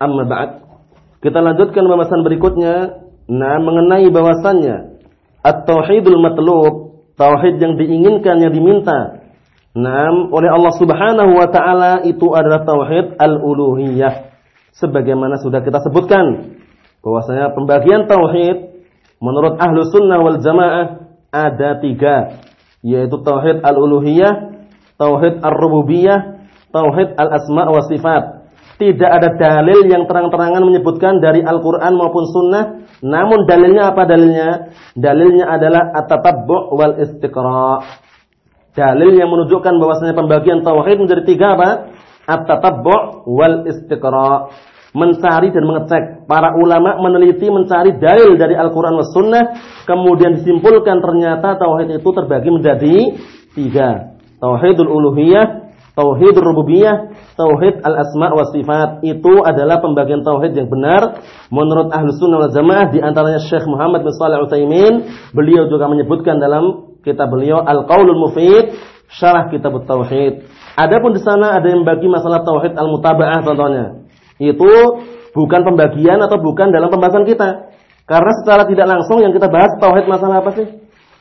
Amma ba'd. Kita lanjutkan pembahasan berikutnya nah mengenai bahwasannya at-tauhidul matlub, tauhid yang diinginkan yang diminta. Nah, oleh Allah Subhanahu wa taala itu adalah tauhid al-uluhiyah. Sebagaimana sudah kita sebutkan bahwasanya pembagian tauhid menurut ahlu sunnah wal jamaah ada tiga yaitu tauhid al-uluhiyah, tauhid ar-rububiyah, tauhid al-asma wa sifat tidak ada dalil yang terang-terangan menyebutkan dari Al-Quran maupun Sunnah. Namun dalilnya apa dalilnya? Dalilnya adalah at-tatabbu' wal istiqra. Dalil yang menunjukkan bahwasanya pembagian tauhid menjadi tiga apa? At-tatabbu' wal istiqra. Mencari dan mengecek. Para ulama meneliti mencari dalil dari Al-Quran dan Sunnah. Kemudian disimpulkan ternyata tauhid itu terbagi menjadi tiga. Tauhidul uluhiyah, tauhid rububiyah, tauhid al-asma wa sifat. Itu adalah pembagian tauhid yang benar menurut Ahlus Sunnah wal Jamaah di antaranya Syekh Muhammad bin Shalih Utsaimin, beliau juga menyebutkan dalam kitab beliau Al-Qaulul Mufid, syarah kitab tauhid. Adapun di sana ada yang bagi masalah tauhid al-mutaba'ah contohnya. Itu bukan pembagian atau bukan dalam pembahasan kita. Karena secara tidak langsung yang kita bahas tauhid masalah apa sih?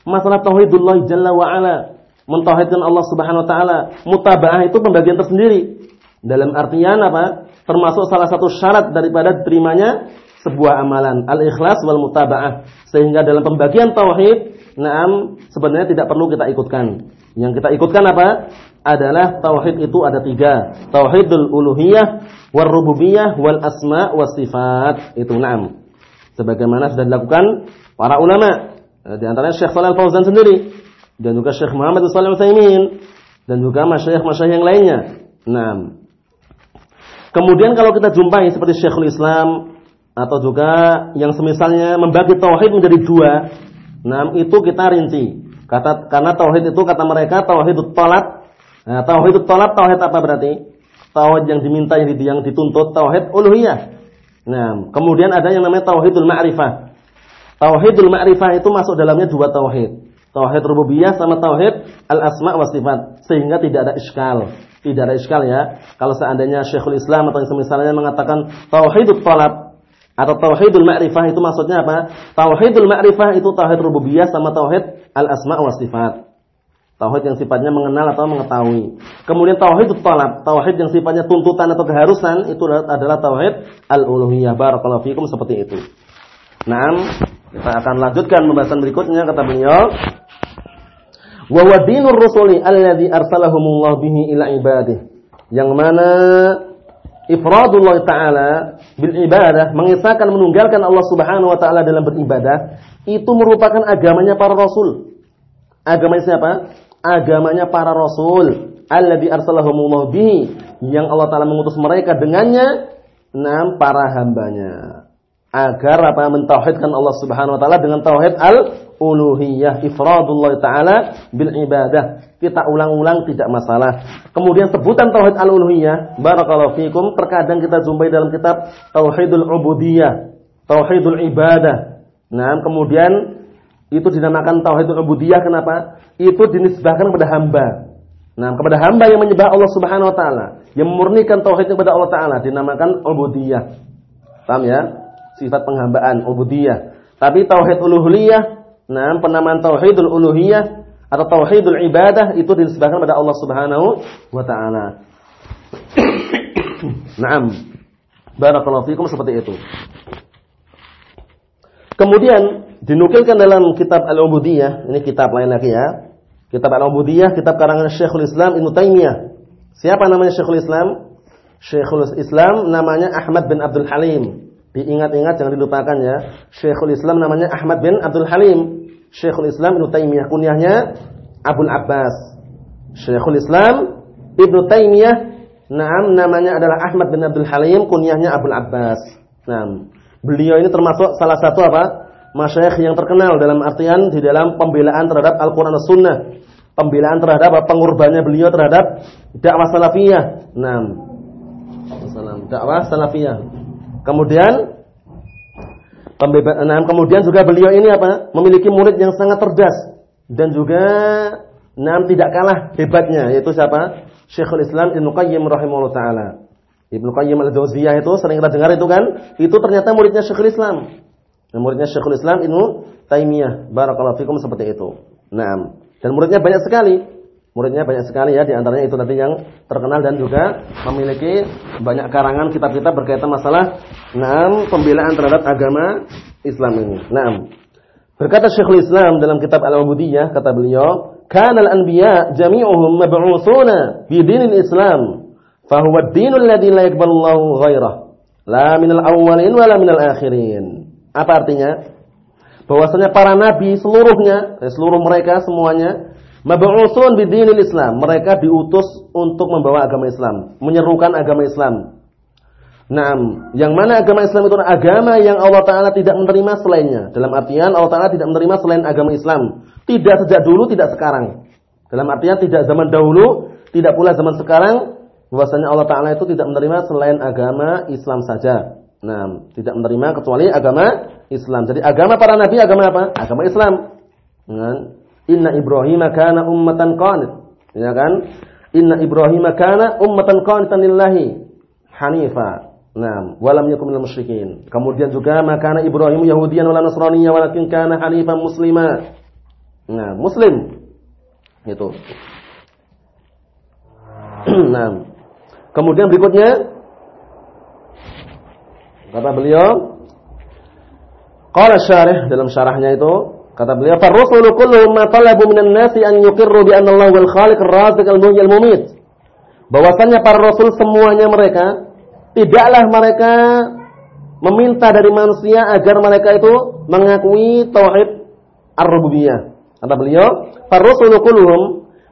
Masalah tauhidullah jalla wa ala mentauhidkan Allah Subhanahu wa taala. Mutabaah itu pembagian tersendiri. Dalam artian apa? Termasuk salah satu syarat daripada terimanya sebuah amalan, al-ikhlas wal mutabaah. Sehingga dalam pembagian tauhid, naam sebenarnya tidak perlu kita ikutkan. Yang kita ikutkan apa? Adalah tauhid itu ada tiga. Tauhidul uluhiyah, wal rububiyah, wal asma, was sifat. Itu naam. Sebagaimana sudah dilakukan para ulama. Di antaranya Syekh Shalal Fauzan sendiri dan juga Syekh Muhammad Shalih Utsaimin dan juga masyayikh-masyayikh yang lainnya. Nah, kemudian kalau kita jumpai seperti Syekhul Islam atau juga yang semisalnya membagi tauhid menjadi dua, nah itu kita rinci. Kata karena tauhid itu kata mereka tauhidut talab. Nah, tauhidut talab tauhid apa berarti? Tauhid yang diminta yang dituntut tauhid uluhiyah. Nah, kemudian ada yang namanya tauhidul ma'rifah. Tauhidul ma'rifah itu masuk dalamnya dua tauhid. Tauhid rububiyah sama tauhid al-asma wa sifat sehingga tidak ada iskal. Tidak ada iskal ya. Kalau seandainya Syekhul Islam atau yang semisalnya mengatakan tauhidut talab atau tauhidul ma'rifah itu maksudnya apa? Tauhidul ma'rifah itu tauhid rububiyah sama tauhid al-asma wa sifat. Tauhid yang sifatnya mengenal atau mengetahui. Kemudian tauhid talab, tauhid yang sifatnya tuntutan atau keharusan itu adalah tauhid al-uluhiyah. Barakallahu fikum seperti itu. Naam, kita akan lanjutkan pembahasan berikutnya kata beliau. Wa huwa dinur rusuli alladhi arsalahumullah bihi ila ibadih. Yang mana ifradullah taala bil ibadah mengisahkan menunggalkan Allah Subhanahu wa taala dalam beribadah itu merupakan agamanya para rasul. Agamanya siapa? Agamanya para rasul. Alladhi arsalahumullah bihi yang Allah taala mengutus mereka dengannya enam para hambanya agar apa mentauhidkan Allah Subhanahu wa taala dengan tauhid al-uluhiyah ifradullah taala bil ibadah. Kita ulang-ulang tidak masalah. Kemudian sebutan tauhid al-uluhiyah, barakallahu fikum, terkadang kita jumpai dalam kitab Tauhidul Ubudiyah, Tauhidul Ibadah. Nah, kemudian itu dinamakan Tauhidul Ubudiyah kenapa? Itu dinisbahkan kepada hamba. Nah, kepada hamba yang menyembah Allah Subhanahu wa taala, yang memurnikan tauhidnya kepada Allah taala dinamakan ubudiyah. Paham ya? Sifat penghambaan ubudiyah. Tapi tauhid uluhiyah, nah penamaan tauhidul uluhiyah atau tauhidul ibadah itu disebutkan pada Allah Subhanahu wa taala. Naam. Barakallahu fikum seperti itu. Kemudian dinukilkan dalam kitab Al-Ubudiyah, ini kitab lain lagi ya. Kitab Al-Ubudiyah, kitab karangan Syekhul Islam Ibnu Taimiyah. Siapa namanya Syekhul Islam? Syekhul Islam namanya Ahmad bin Abdul Halim. Diingat-ingat jangan dilupakan ya. Syekhul Islam namanya Ahmad bin Abdul Halim. Syekhul Islam Ibnu Taimiyah kunyahnya Abdul Abbas. Syekhul Islam Ibnu Taimiyah Naam namanya adalah Ahmad bin Abdul Halim kunyahnya Abdul Abbas. Nah, beliau ini termasuk salah satu apa? Masyayikh yang terkenal dalam artian di dalam pembelaan terhadap Al-Qur'an dan Sunnah. Pembelaan terhadap apa? pengorbanannya beliau terhadap dakwah salafiyah. Nah, dakwah salafiyah. Kemudian nah, kemudian juga beliau ini apa? Memiliki murid yang sangat cerdas dan juga nah, tidak kalah hebatnya yaitu siapa? Syekhul Islam Ibnu Qayyim rahimahullah taala. Ibnu Qayyim al-Jauziyah itu sering kita dengar itu kan, itu ternyata muridnya Syekhul Islam. Nah, muridnya Syekhul Islam Ibnu Taimiyah. Barakallahu fikum seperti itu. Nah, dan muridnya banyak sekali. Muridnya banyak sekali ya, di antaranya itu tadi yang terkenal dan juga memiliki banyak karangan kitab-kitab berkaitan masalah enam pembelaan terhadap agama Islam ini. Naam. Berkata Syekhul Islam dalam kitab Al-Ubudiyah kata beliau, "Kana al-anbiya jami'uhum mab'utsuna bi dinil Islam, fa huwa ad-dinul ladzi la ghairah, la minal awwalin wala minal akhirin." Apa artinya? Bahwasanya para nabi seluruhnya, eh, seluruh mereka semuanya Mab'usun bidinil Islam. Mereka diutus untuk membawa agama Islam, menyerukan agama Islam. Nah, yang mana agama Islam itu agama yang Allah Taala tidak menerima selainnya. Dalam artian Allah Taala tidak menerima selain agama Islam. Tidak sejak dulu, tidak sekarang. Dalam artian tidak zaman dahulu, tidak pula zaman sekarang. Bahwasanya Allah Taala itu tidak menerima selain agama Islam saja. Nah, tidak menerima kecuali agama Islam. Jadi agama para nabi agama apa? Agama Islam. Nah, Inna Ibrahim kana ummatan qanit. Ya kan? Inna Ibrahim kana ummatan qanitan lillahi hanifa. Nah, walam yakun minal musyrikin. Kemudian juga makana Ibrahim Yahudiyan wala Nasraniyya walakin kana hanifan muslima. Nah, muslim. Itu. nah. Kemudian berikutnya kata beliau Qala syarih dalam syarahnya itu Kata beliau, "Ar-rusulu kulluhum ma talabu minan nasi an yuqirru bi anna Allah wal khaliq ar-raziq al-muhyi al-mumit." Bahwasanya para rasul semuanya mereka tidaklah mereka meminta dari manusia agar mereka itu mengakui tauhid ar-rububiyah. Kata beliau, "Ar-rusulu kulluhum"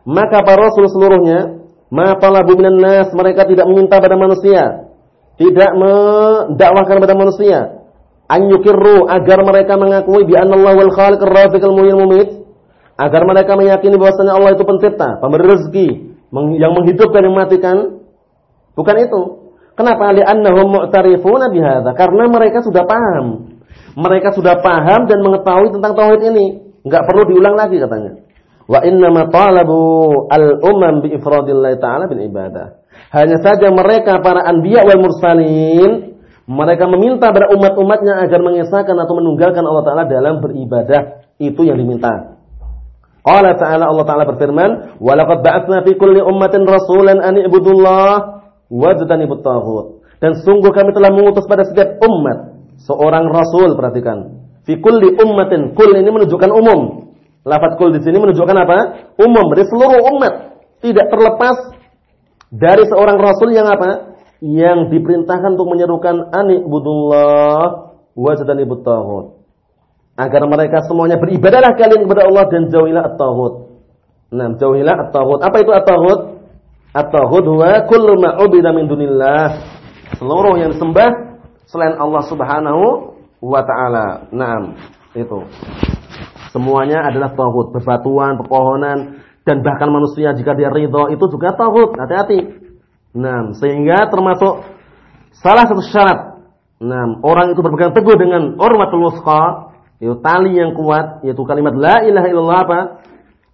maka para rasul seluruhnya ma talabu minan nas mereka tidak meminta pada manusia, tidak mendakwahkan pada manusia an yukirru agar mereka mengakui bi anallahu wal khaliq ar-raziq al-muhyyi mumit agar mereka meyakini bahwasanya Allah itu pencipta, pemberi rezeki, yang menghidupkan dan mematikan. Bukan itu. Kenapa? Li'annahum mu'tarifuna bihadza. Karena mereka sudah paham. Mereka sudah paham dan mengetahui tentang tauhid ini. Enggak perlu diulang lagi katanya. Wa inna ma talabu al-umam bi ifradillah ta'ala bil ibadah. Hanya saja mereka para anbiya wal mursalin mereka meminta pada umat-umatnya agar mengesahkan atau menunggalkan Allah Ta'ala dalam beribadah. Itu yang diminta. Allah Ta'ala Allah Ta'ala berfirman, وَلَقَدْ بَعَثْنَا فِي كُلِّ أُمَّةٍ رَسُولًا أَنِ اعْبُدُوا اللَّهَ وَاجْتَنِبُوا الطَّاغُوتَ Dan sungguh kami telah mengutus pada setiap umat seorang rasul, perhatikan. Fi kulli ummatin, kul ini menunjukkan umum. Lafaz kul di sini menunjukkan apa? Umum, dari seluruh umat. Tidak terlepas dari seorang rasul yang apa? Yang diperintahkan untuk menyerukan anikbudullah wajdanibut taghut. Agar mereka semuanya beribadahlah kalian kepada Allah dan jauhilah at-taghut. Nah, jauhilah at-taghut. Apa itu at-taghut? At-taghut huwa kullu min dunillah. Seluruh yang disembah selain Allah Subhanahu wa taala. Naam, itu. Semuanya adalah taghut, bebatuan, pepohonan dan bahkan manusia jika dia ridho itu juga taghut. Hati-hati. Nah, sehingga termasuk salah satu syarat. Nah, orang itu berpegang teguh dengan urwatul wusqa, yaitu tali yang kuat, yaitu kalimat la ilaha illallah apa?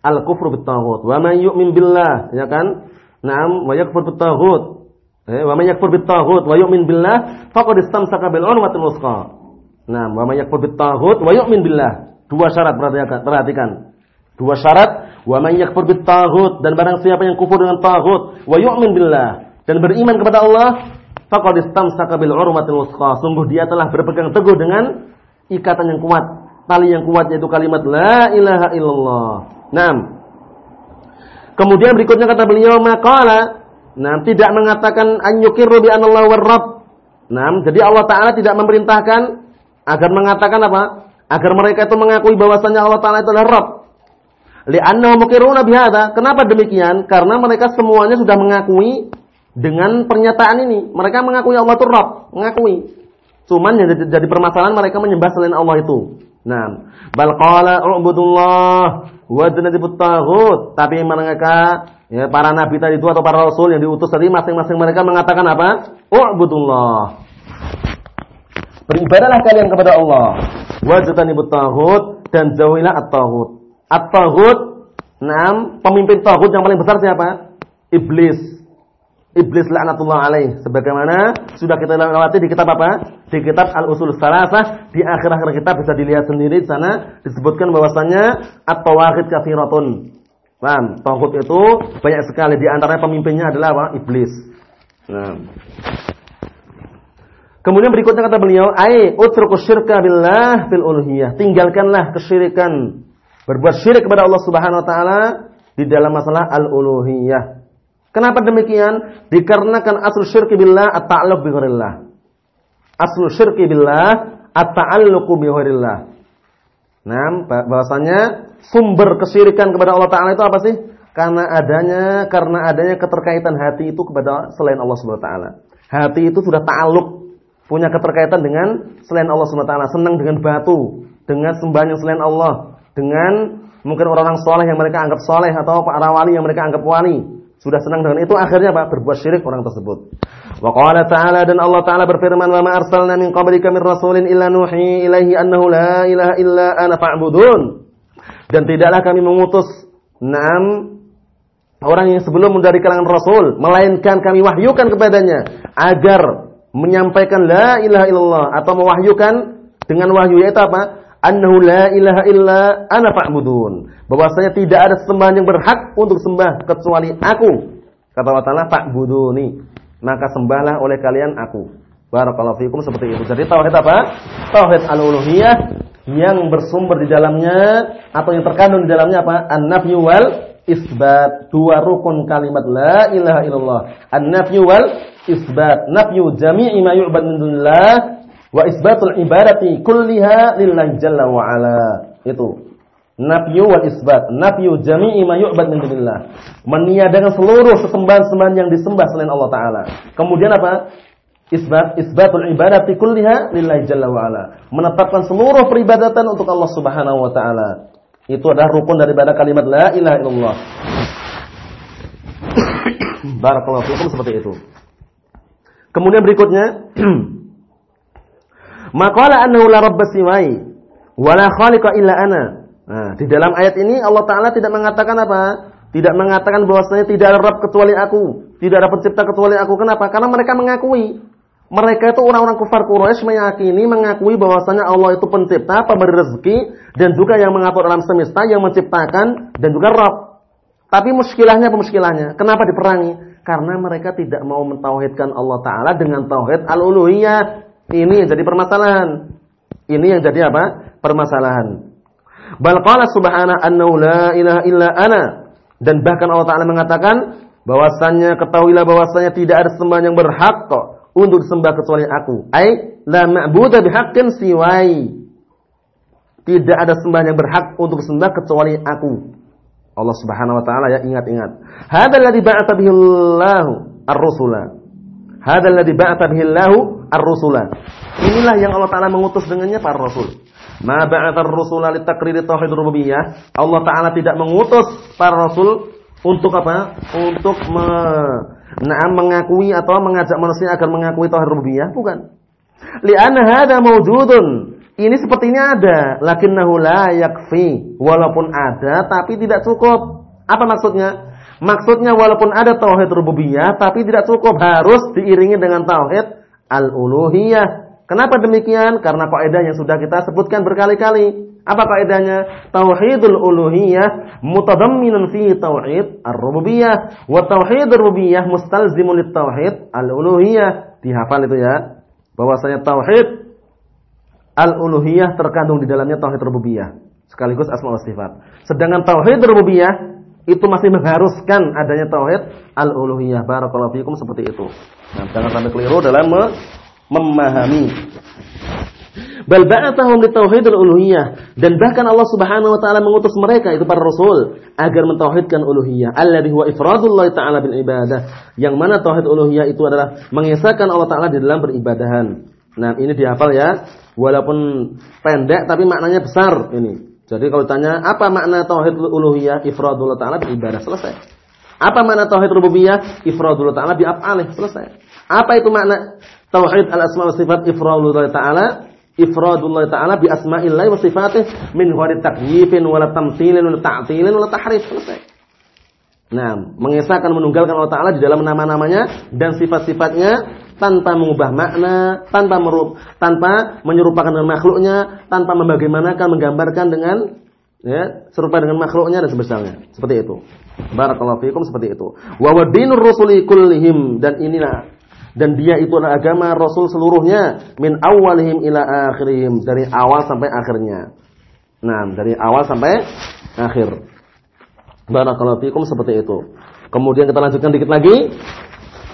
Al kufru bit taghut. Wa man yu'min billah, ya kan? Naam, wa yakfur bit taghut. Eh, wa man yakfur bit taghut wa yu'min billah faqad istamsaka bil urwatil wusqa. Naam, wa man yakfur bit taghut wa yu'min billah. Dua syarat perhatikan. Dua syarat, wa man yakfur bit taghut dan barang siapa yang kufur dengan taghut wa yu'min billah dan beriman kepada Allah, faqad istamsaka bil urwatil wuthqa. Sungguh dia telah berpegang teguh dengan ikatan yang kuat, tali yang kuat yaitu kalimat la ilaha illallah. Naam. Kemudian berikutnya kata beliau maqala, nah tidak mengatakan an yuqirru bi anallahu war-rabb. Naam, jadi Allah taala tidak memerintahkan agar mengatakan apa? Agar mereka itu mengakui bahwasanya Allah taala itu adalah Rabb. Li'annahum muqirruna bihadza. Kenapa demikian? Karena mereka semuanya sudah mengakui dengan pernyataan ini. Mereka mengakui Allah itu Rabb, mengakui. Cuman yang jadi, permasalahan mereka menyembah selain Allah itu. Nah, bal qala ubudullah wa taghut. Tapi mereka ya para nabi tadi itu atau para rasul yang diutus tadi masing-masing mereka mengatakan apa? Ubudullah. Beribadahlah kalian kepada Allah. Wa taghut dan jauhilah at-taghut. At-taghut, enam pemimpin taghut yang paling besar siapa? Iblis. Iblis laknatullah alaih. Sebagaimana sudah kita lewati di kitab apa? Di kitab Al-Usul Salasah. Di akhir-akhir kitab bisa dilihat sendiri di sana. Disebutkan bahwasannya At-Tawahid kafiratun. Paham? Tauhid itu banyak sekali. Di antaranya pemimpinnya adalah apa? Iblis. Nah. Kemudian berikutnya kata beliau, "Ai utruku syirka billah fil uluhiyah." Tinggalkanlah kesyirikan. Berbuat syirik kepada Allah Subhanahu wa taala di dalam masalah al-uluhiyah. Kenapa demikian? Dikarenakan asal syirki billah at-ta'alluq bi ghairillah. Asal syirki billah at-ta'alluq bi ghairillah. Nah, bahwasanya sumber kesyirikan kepada Allah taala itu apa sih? Karena adanya karena adanya keterkaitan hati itu kepada selain Allah Subhanahu wa taala. Hati itu sudah ta'alluq, punya keterkaitan dengan selain Allah Subhanahu wa taala, senang dengan batu, dengan sembahan yang selain Allah, dengan mungkin orang-orang soleh yang mereka anggap soleh atau para wali yang mereka anggap wali sudah senang dengan itu akhirnya apa? Berbuat syirik orang tersebut. Wa qala ta'ala dan Allah Ta'ala berfirman, "Wa ma arsalna min qablika min rasulin illa nuhi ilaihi annahu la ilaha illa ana fa'budun." Dan tidaklah kami mengutus enam orang yang sebelum dari kalangan rasul, melainkan kami wahyukan kepadanya agar menyampaikan la ilaha illallah atau mewahyukan dengan wahyu yaitu apa? Annahu la ilaha illa ana fa'budun. Bahwasanya tidak ada sembahan yang berhak untuk sembah kecuali aku. Kata Allah Ta'ala fa'buduni. Maka sembahlah oleh kalian aku. Barakallahu fikum seperti itu. Jadi tauhid apa? Tauhid al-uluhiyah yang bersumber di dalamnya atau yang terkandung di dalamnya apa? An-nafyu wal isbat. Dua rukun kalimat la ilaha illallah. An-nafyu wal isbat. Nafyu jami'i ma yu'bad min dunillah wa isbatul ibadati kulliha lillahi jalla wa ala. Itu. Nafyu wal isbat. Nafyu jami'i ma yu'bad min dunillah. Meniadakan seluruh sesembahan-sembahan yang disembah selain Allah taala. Kemudian apa? Isbat isbatul ibadati kulliha lillahi jalla wa ala. Menetapkan seluruh peribadatan untuk Allah Subhanahu wa taala. Itu adalah rukun daripada kalimat la ilaha illallah. Barakallahu fikum seperti itu. Kemudian berikutnya Maqala annahu la rabba siwai wa la khaliqa illa ana. Nah, di dalam ayat ini Allah taala tidak mengatakan apa? Tidak mengatakan bahwasanya tidak ada Rabb kecuali aku, tidak ada pencipta kecuali aku. Kenapa? Karena mereka mengakui mereka itu orang-orang kufar Quraisy meyakini mengakui bahwasanya Allah itu pencipta, pemberi rezeki dan juga yang mengatur alam semesta, yang menciptakan dan juga Rabb. Tapi muskilahnya apa muskilahnya? Kenapa diperangi? Karena mereka tidak mau mentauhidkan Allah taala dengan tauhid al-uluhiyah. Ini yang jadi permasalahan. Ini yang jadi apa? Permasalahan. Bal qala subhana annahu la ilaha illa ana. Dan bahkan Allah Ta'ala mengatakan bahwasannya ketahuilah bahwasannya tidak ada sembahan yang berhak kok untuk disembah kecuali aku. Ai la ma'budu bihaqqin siwai. Tidak ada sembahan yang berhak untuk disembah kecuali aku. Allah Subhanahu wa taala ya ingat-ingat. Hadzal ladzi ba'atha bihi ar-rusula. Hadzal ladzi ba'atha bihi Allahu ar-rusula. Inilah yang Allah taala mengutus dengannya para rasul. Ma ba'atha ar-rusula litaqriri tauhid rububiyah. Allah taala tidak mengutus para rasul untuk apa? Untuk me, nah, mengakui atau mengajak manusia agar mengakui tauhid rububiyah, bukan. Li'anna hadza mawjudun. Ini sepertinya ada, lakinnahu la yakfi. Walaupun ada tapi tidak cukup. Apa maksudnya? Maksudnya walaupun ada tauhid rububiyah tapi tidak cukup harus diiringi dengan tauhid al-uluhiyah. Kenapa demikian? Karena kaidah yang sudah kita sebutkan berkali-kali. Apa kaidahnya? Tauhidul uluhiyah mutadamminun fi tauhid ar-rububiyah wa tauhid rububiyah mustalzimun lit tauhid al-uluhiyah. Dihafal itu ya. Bahwasanya tauhid al-uluhiyah terkandung di dalamnya tauhid rububiyah sekaligus asma wa sifat. Sedangkan tauhid rububiyah itu masih mengharuskan adanya tauhid al-uluhiyah. Barakallahu fikum seperti itu. Nah, jangan sampai keliru dalam memahami. Bal ba'athahum li al uluhiyah dan bahkan Allah Subhanahu wa taala mengutus mereka itu para rasul agar mentauhidkan uluhiyah alladhi huwa ifradullah taala bil ibadah yang mana tauhid uluhiyah itu adalah mengesahkan Allah taala di dalam beribadahan Nah, ini dihafal ya. Walaupun pendek tapi maknanya besar ini. Jadi kalau tanya apa makna tauhid uluhiyah ifradullah taala beribadah selesai. Apa makna tauhid rububiyah ifradullah taala bi af'alih selesai. Apa itu makna tauhid al-asma wa sifat ifradullah taala ifradullah taala bi asma'illah wa sifatih min ghairi takyifin wala tamtsilin wala ta'tilin wala tahrif selesai. Nah, mengesahkan menunggalkan Allah Ta'ala di dalam nama-namanya dan sifat-sifatnya tanpa mengubah makna, tanpa merup, tanpa menyerupakan dengan makhluknya, tanpa membagaimanakan, menggambarkan dengan ya, serupa dengan makhluknya dan sebagainya. Seperti itu. Barakallahu fiikum seperti itu. Wa wadinur rusuli kullihim dan inilah dan dia itu adalah agama Rasul seluruhnya min awalihim ila akhirihim dari awal sampai akhirnya. Nah, dari awal sampai akhir. Barakallahu fikum seperti itu. Kemudian kita lanjutkan dikit lagi.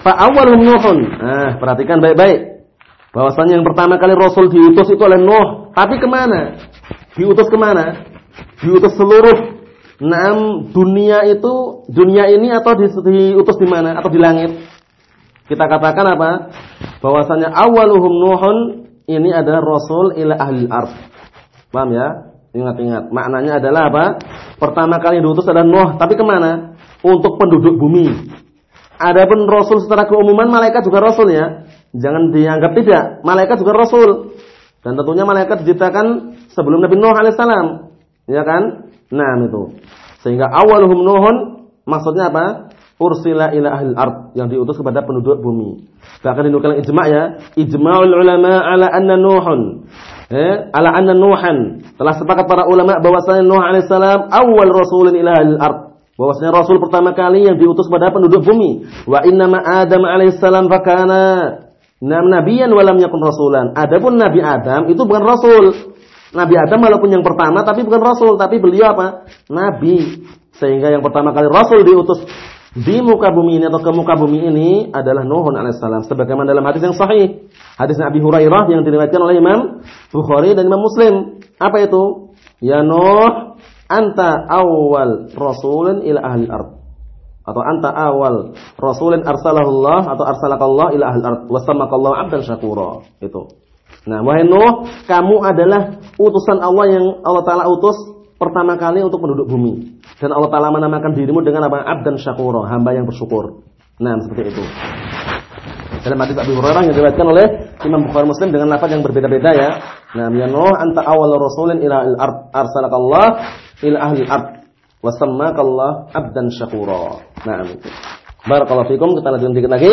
Fa awwalum Nuhun. Nah, perhatikan baik-baik. Bahwasanya yang pertama kali Rasul diutus itu oleh Nuh. Tapi ke mana? Diutus ke mana? Diutus seluruh enam dunia itu, dunia ini atau diutus di mana? Atau di langit? Kita katakan apa? Bahwasanya awaluhum Nuhun ini adalah Rasul ila ahli ard. Paham ya? Ingat-ingat, maknanya adalah apa? Pertama kali diutus adalah Nuh, tapi ke mana? Untuk penduduk bumi. Adapun Rasul secara keumuman malaikat juga Rasul ya. Jangan dianggap tidak, malaikat juga Rasul. Dan tentunya malaikat diciptakan sebelum Nabi Nuh alaihissalam, ya kan? Nah itu. Sehingga awaluhum Nuhun maksudnya apa? Ursila ila ahli ard yang diutus kepada penduduk bumi. Bahkan dinukilkan ijma' ya, ijma'ul ulama ala anna Nuhun eh, ala anna Nuhan telah sepakat para ulama bahwasanya Nuh alaihissalam awal rasulin ila al-ard bahwasanya rasul pertama kali yang diutus pada penduduk bumi. Wa inna ma Adam alaihissalam fakana nam nabiyan walam yakun rasulan. Adapun Nabi Adam itu bukan rasul. Nabi Adam walaupun yang pertama tapi bukan rasul. Tapi beliau apa? Nabi. Sehingga yang pertama kali rasul diutus di muka bumi ini atau ke muka bumi ini adalah Nuh alaihissalam sebagaimana dalam hadis yang sahih. Hadis Nabi Hurairah yang diriwayatkan oleh Imam Bukhari dan Imam Muslim. Apa itu? Ya Nuh anta awal rasulin ila ahli ard atau anta awal rasulin arsalahullah atau arsalakallah ila ahli ard wasamakallahu abdan syakura itu nah wahai Nuh kamu adalah utusan Allah yang Allah taala utus pertama kali untuk penduduk bumi dan Allah Ta'ala menamakan dirimu dengan apa? Abdan syakuro, hamba yang bersyukur. Nah, seperti itu. Dalam hadis Abu Hurairah yang diriwayatkan oleh Imam Bukhari Muslim dengan lafaz yang berbeda-beda ya. Nah, ya Nuh anta awal rasulin ila al-ard arsalakallah ila ahli al-ard wa sammakallah abdan syakura. Itu. Barakallahu fikum, kita lanjutkan sedikit lagi.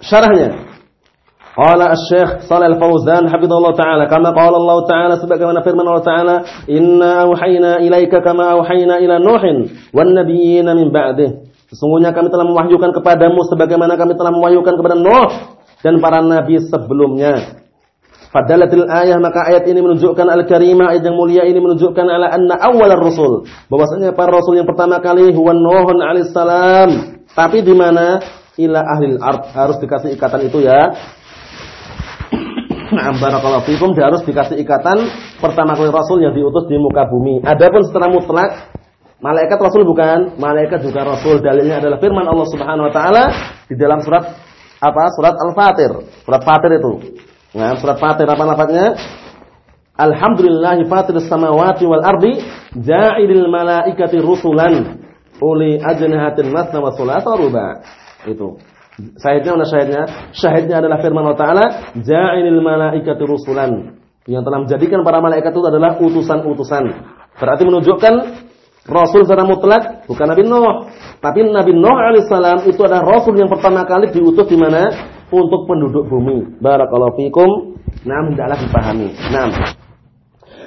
Syarahnya. Qala Asy-Syaikh Shalal Fauzan hafizallahu taala kama qala Allah taala sebagaimana firman Allah taala inna auhayna ilaika kama auhayna ila Nuhin wan nabiyyin min ba'dih Sesungguhnya kami telah mewahyukan kepadamu sebagaimana kami telah mewahyukan kepada Nuh dan para nabi sebelumnya. Fadalatil ayah maka ayat ini menunjukkan al-karimah ayat yang mulia ini menunjukkan ala anna awal rasul bahwasanya para rasul yang pertama kali huwa Nuhun alaihissalam. Tapi di mana ila ahli ard harus dikasih ikatan itu ya Nah, barakallahu fikum dia harus dikasih ikatan pertama kali Rasul yang diutus di muka bumi. Adapun secara mutlak malaikat Rasul bukan, malaikat juga Rasul. Dalilnya adalah firman Allah Subhanahu wa taala di dalam surat apa? Surat Al-Fatir. Surat Fatir itu. Nah, surat Fatir apa lafaznya? Alhamdulillahi fatiris samawati wal ardi ja'ilil malaikati rusulan uli ajnihatin masna wa thulatha ruba. Itu. Syahidnya mana syahidnya? Syahidnya adalah firman Allah Ta'ala, Ja'inil malaikati rusulan. Yang telah menjadikan para malaikat itu adalah utusan-utusan. Berarti menunjukkan Rasul secara mutlak bukan Nabi Nuh. Tapi Nabi Nuh alaihissalam itu adalah Rasul yang pertama kali diutus di mana? Untuk penduduk bumi. Barakallahu fikum. Nah, hendaklah dipahami. Nah.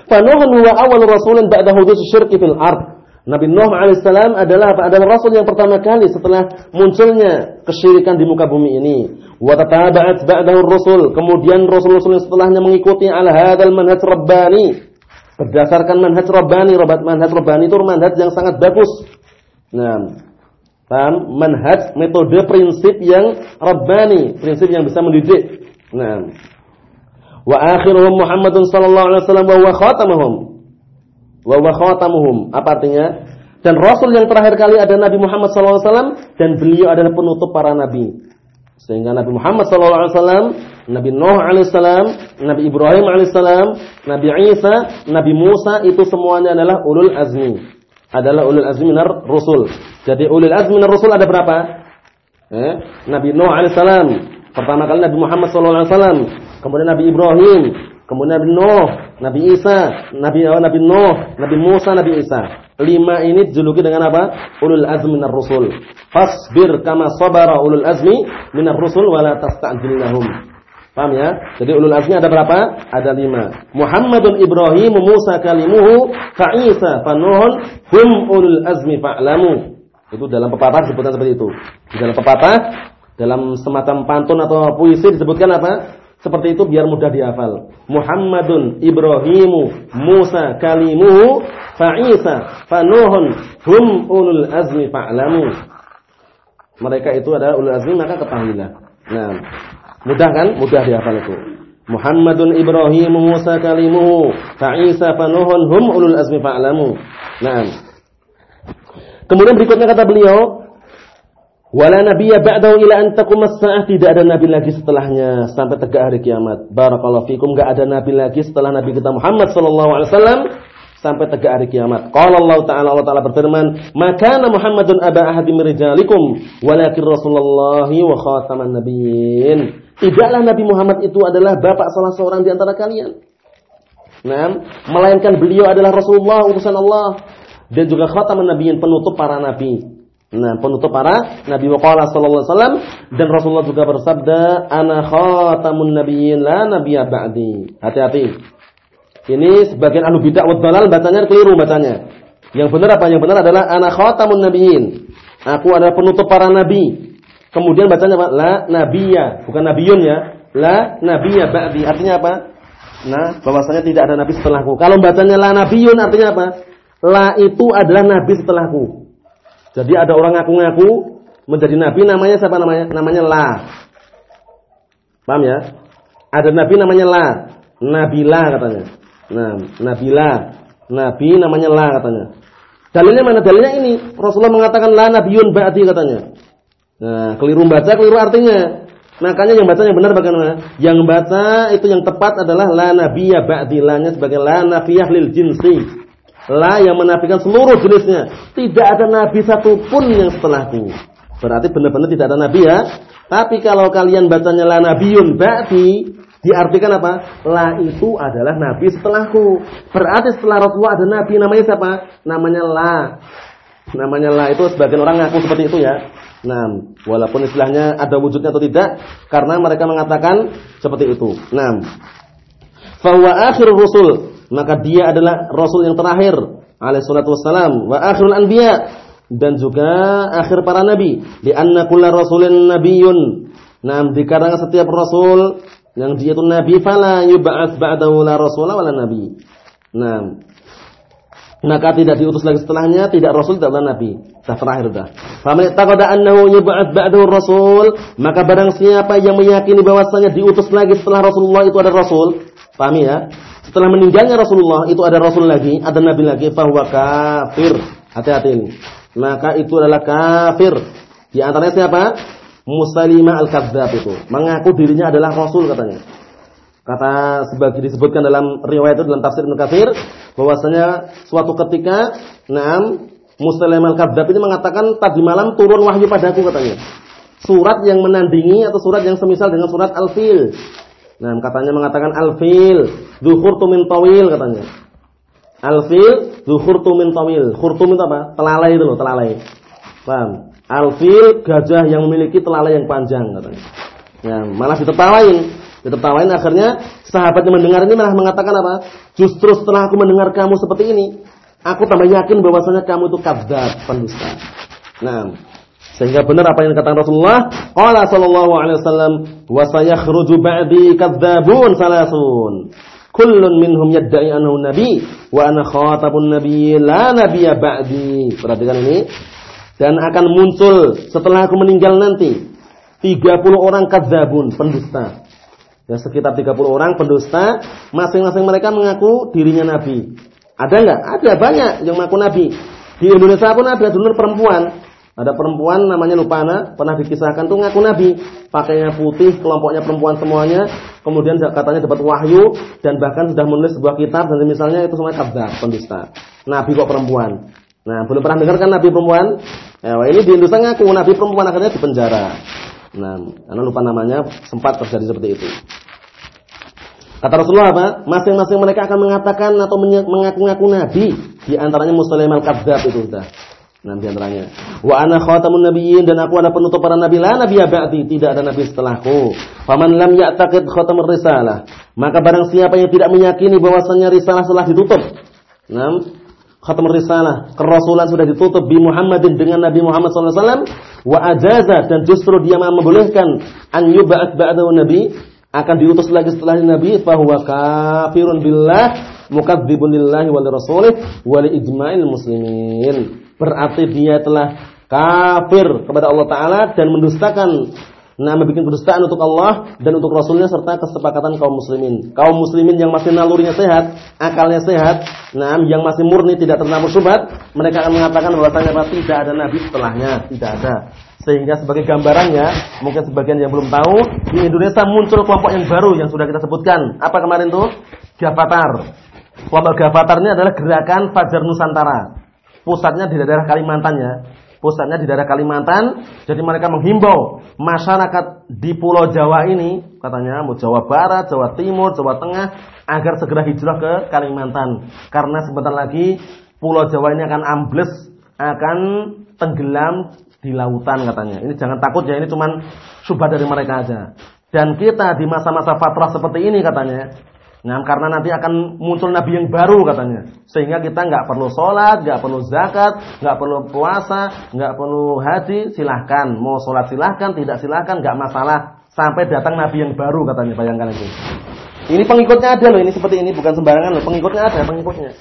Fanuhun huwa awal rasulin ba'da hudus syirki fil ard. Nabi Nuh alaihissalam adalah apa? Adalah rasul yang pertama kali setelah munculnya kesyirikan di muka bumi ini. Wa tataba'at ba'dahu rasul. Kemudian rasul-rasul yang setelahnya mengikuti al hadzal manhaj rabbani. Berdasarkan manhaj rabbani, manhaj rabbani itu manhaj yang sangat bagus. Nah, paham? Manhaj metode prinsip yang rabbani, prinsip yang bisa mendidik. Nah, wa akhiruhum Muhammadun sallallahu alaihi wasallam wa khatamuhum wa wa khatamuhum. Apa artinya? Dan Rasul yang terakhir kali ada Nabi Muhammad SAW dan beliau adalah penutup para nabi. Sehingga Nabi Muhammad SAW, Nabi Nuh AS, Nabi Ibrahim AS, Nabi Isa, Nabi Musa itu semuanya adalah ulul azmi. Adalah ulul azmi minar rusul. Jadi ulul azmi minar rusul ada berapa? Eh? Nabi Nuh AS, pertama kali Nabi Muhammad SAW, kemudian Nabi Ibrahim, kemudian Nabi Nuh, Nabi Isa, Nabi Nabi Nuh, Nabi Musa, Nabi Isa. Lima ini dijuluki dengan apa? Ulul azmi minar rusul. Fasbir kama sabara ulul azmi minar rusul wala tasta'jil lahum. Paham ya? Jadi ulul azmi ada berapa? Ada lima. Muhammadun Ibrahim Musa kalimuhu fa Isa fa Nuhun hum ulul azmi fa'lamu. Itu dalam pepatah disebutkan seperti itu. Di dalam pepatah dalam semacam pantun atau puisi disebutkan apa? Seperti itu biar mudah dihafal. Muhammadun Ibrahimu Musa kalimuhu fa Isa fa Nuhun hum ulul azmi fa'lamu. Mereka itu adalah ulul azmi maka ketahuilah. Nah, mudah kan? Mudah dihafal itu. Muhammadun Ibrahimu Musa kalimuhu fa Isa fa hum ulul azmi fa'lamu. Nah. Kemudian berikutnya kata beliau, Wala nabiyya ba'dahu ila an taqumas sa'ah tidak ada nabi lagi setelahnya sampai tegak hari kiamat. Barakallahu fikum enggak ada nabi lagi setelah nabi kita Muhammad sallallahu alaihi wasallam sampai tegak hari kiamat. Qala Allah Ta'ala Allah Ta'ala berfirman, "Maka Muhammadun aba ahadim rijalikum, walakin Rasulullah wa khataman nabiyyin." Tidaklah Nabi Muhammad itu adalah bapak salah seorang di antara kalian. Nah, melainkan beliau adalah Rasulullah utusan Allah dan juga khataman nabiyyin penutup para nabi. Nah, penutup para nabi waqala sallallahu dan Rasulullah juga bersabda, "Ana khatamun nabiyyin la nabiyya ba'di." Hati-hati. Ini sebagian ahlu bid'ah wa dalal bacanya keliru bacanya. Yang benar apa? Yang benar adalah ana khatamun nabiyyin. Aku adalah penutup para nabi. Kemudian bacanya apa? La nabiyya, bukan nabiyun ya. La nabiyya ba'di. Artinya apa? Nah, bahwasanya tidak ada nabi setelahku. Kalau bacanya la nabiyun artinya apa? La itu adalah nabi setelahku. Jadi ada orang ngaku-ngaku menjadi nabi namanya siapa namanya? Namanya La. Paham ya? Ada nabi namanya La. Nabila katanya. Nah, Nabila. Nabi namanya La katanya. Dalilnya mana? Dalilnya ini. Rasulullah mengatakan la nabiyun ba'di katanya. Nah, keliru baca, keliru artinya. Makanya yang baca yang benar bagaimana? Yang baca itu yang tepat adalah la nabiyya ba'di. La-nya sebagai la nafiyah lil jinsi. La yang menafikan seluruh jenisnya. Tidak ada nabi satupun yang setelahku. Berarti benar-benar tidak ada nabi ya. Tapi kalau kalian bacanya la nabiyun ba'di, diartikan apa? La itu adalah nabi setelahku. Berarti setelah Rasulullah ada nabi namanya siapa? Namanya la. Namanya la itu sebagian orang ngaku seperti itu ya. Nah, walaupun istilahnya ada wujudnya atau tidak, karena mereka mengatakan seperti itu. Nah, bahwa akhir rusul maka dia adalah rasul yang terakhir alaihi salatu wassalam wa akhirul anbiya dan juga akhir para nabi di anna kullu rasulin nabiyyun nah dikarenakan setiap rasul yang dia itu nabi fala yub'ats ba'dahu la rasul wala nabi nah maka tidak diutus lagi setelahnya tidak rasul tidak nabi sudah terakhir sudah faman taqada annahu yub'ats ba'dahu rasul maka barang siapa yang meyakini bahwasanya diutus lagi setelah Rasulullah itu ada rasul pahami ya setelah meninggalnya Rasulullah itu ada Rasul lagi, ada Nabi lagi, bahwa kafir. Hati-hati ini. Maka itu adalah kafir. Di antaranya siapa? Muslimah al-Kadzab itu. Mengaku dirinya adalah Rasul katanya. Kata sebagai disebutkan dalam riwayat itu dalam tafsir Ibnu Katsir bahwasanya suatu ketika Naam Muslimah al-Kadzab ini mengatakan tadi malam turun wahyu padaku katanya. Surat yang menandingi atau surat yang semisal dengan surat Al-Fil. Nah, katanya mengatakan al-fil, dzukhurtu min tawil katanya. Al-fil, dzukhurtu min tawil. Khurtum itu apa? Telalai itu loh, telalai. Paham? Al-fil gajah yang memiliki telalai yang panjang katanya. Ya, malah ditertawain. Ditertawain akhirnya sahabatnya mendengar ini malah mengatakan apa? Justru setelah aku mendengar kamu seperti ini, aku tambah yakin bahwasanya kamu itu kadzdzab, pendusta. Nah, sehingga benar apa yang dikatakan Rasulullah, qala sallallahu alaihi wasallam, "Wa sayakhruju ba'di kadzdzabun salasun." Kullun minhum yadda'i annahu nabi wa ana khatabun nabi la nabiyya ba'di. Perhatikan ini. Dan akan muncul setelah aku meninggal nanti 30 orang kadzabun, pendusta. Ya sekitar 30 orang pendusta, masing-masing mereka mengaku dirinya nabi. Ada enggak? Ada banyak yang mengaku nabi. Di Indonesia pun ada dulu perempuan Ada perempuan namanya Lupana, pernah dikisahkan tuh ngaku nabi, pakainya putih, kelompoknya perempuan semuanya, kemudian katanya dapat wahyu dan bahkan sudah menulis sebuah kitab dan misalnya itu semua kadzab, pendusta. Nabi kok perempuan. Nah, belum pernah dengar kan nabi perempuan? Ya, ini di Indonesia ngaku nabi perempuan akhirnya di penjara. Nah, karena lupa namanya sempat terjadi seperti itu. Kata Rasulullah apa? Masing-masing mereka akan mengatakan atau mengaku-ngaku nabi. Di antaranya Muslim al-Kadzab itu sudah. Nah, di antaranya. Wa ana khatamun nabiyyin dan aku ada penutup para nabi. La nabi ba'di, tidak ada nabi setelahku. Faman lam ya'taqid khatamur risalah, maka barang siapa yang tidak meyakini bahwasanya risalah telah ditutup. Nah, khatamur risalah, kerasulan sudah ditutup bi Muhammadin dengan Nabi Muhammad SAW wa ajaza dan justru dia membolehkan an yub'at ba'dahu nabi akan diutus lagi setelah nabi fahuwa kafirun billah mukadzibun lillahi wa rasulih wa li ijma'il muslimin. Berarti dia telah kafir kepada Allah Taala dan mendustakan Nah, membuat kedustaan untuk Allah dan untuk Rasulnya serta kesepakatan kaum muslimin. Kaum muslimin yang masih nalurinya sehat, akalnya sehat, nah, yang masih murni tidak tercampur subhat, mereka akan mengatakan bahwasanya tidak ada nabi setelahnya, tidak ada. Sehingga sebagai gambarannya, mungkin sebagian yang belum tahu, di Indonesia muncul kelompok yang baru yang sudah kita sebutkan. Apa kemarin tuh? Gafatar. Kelompok Gafatar ini adalah gerakan Fajar Nusantara pusatnya di daerah Kalimantan ya. Pusatnya di daerah Kalimantan. Jadi mereka menghimbau masyarakat di Pulau Jawa ini, katanya mau Jawa Barat, Jawa Timur, Jawa Tengah agar segera hijrah ke Kalimantan. Karena sebentar lagi Pulau Jawa ini akan ambles, akan tenggelam di lautan katanya. Ini jangan takut ya, ini cuman subah dari mereka aja. Dan kita di masa-masa fatrah seperti ini katanya, Nah, karena nanti akan muncul nabi yang baru katanya. Sehingga kita nggak perlu sholat, nggak perlu zakat, nggak perlu puasa, nggak perlu haji, silahkan. Mau sholat silahkan, tidak silahkan, nggak masalah. Sampai datang nabi yang baru katanya, bayangkan itu. Ini pengikutnya ada loh, ini seperti ini bukan sembarangan loh, pengikutnya ada, pengikutnya.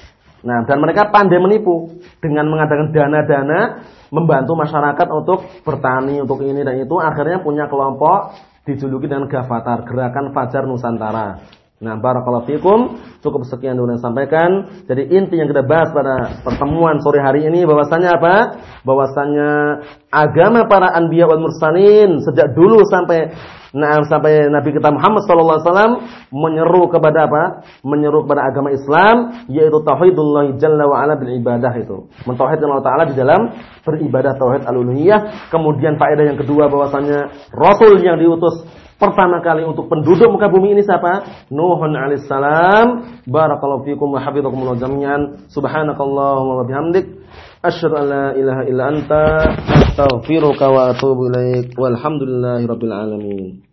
Nah, dan mereka pandai menipu dengan mengadakan dana-dana membantu masyarakat untuk bertani, untuk ini dan itu. Akhirnya punya kelompok dijuluki dengan Gavatar, Gerakan Fajar Nusantara. Nah, barakallahu fikum. Cukup sekian dulu yang sampaikan. Jadi inti yang kita bahas pada pertemuan sore hari ini bahwasanya apa? Bahwasanya agama para anbiya wal mursalin sejak dulu sampai Nah, sampai Nabi kita Muhammad sallallahu alaihi wasallam menyeru kepada apa? Menyeru kepada agama Islam yaitu tauhidullah jalla wa ala bil ibadah itu. Mentauhidkan Allah taala di dalam beribadah tauhid al-uluhiyah. Kemudian faedah yang kedua bahwasanya rasul yang diutus pertama kali untuk penduduk muka bumi ini siapa? Nuhun alaihissalam. Barakallahu fikum wa hafizakumullah jami'an. Subhanakallahumma wa bihamdik asyhadu an la ilaha illa anta astaghfiruka wa atubu ilaik. Walhamdulillahirabbil alamin.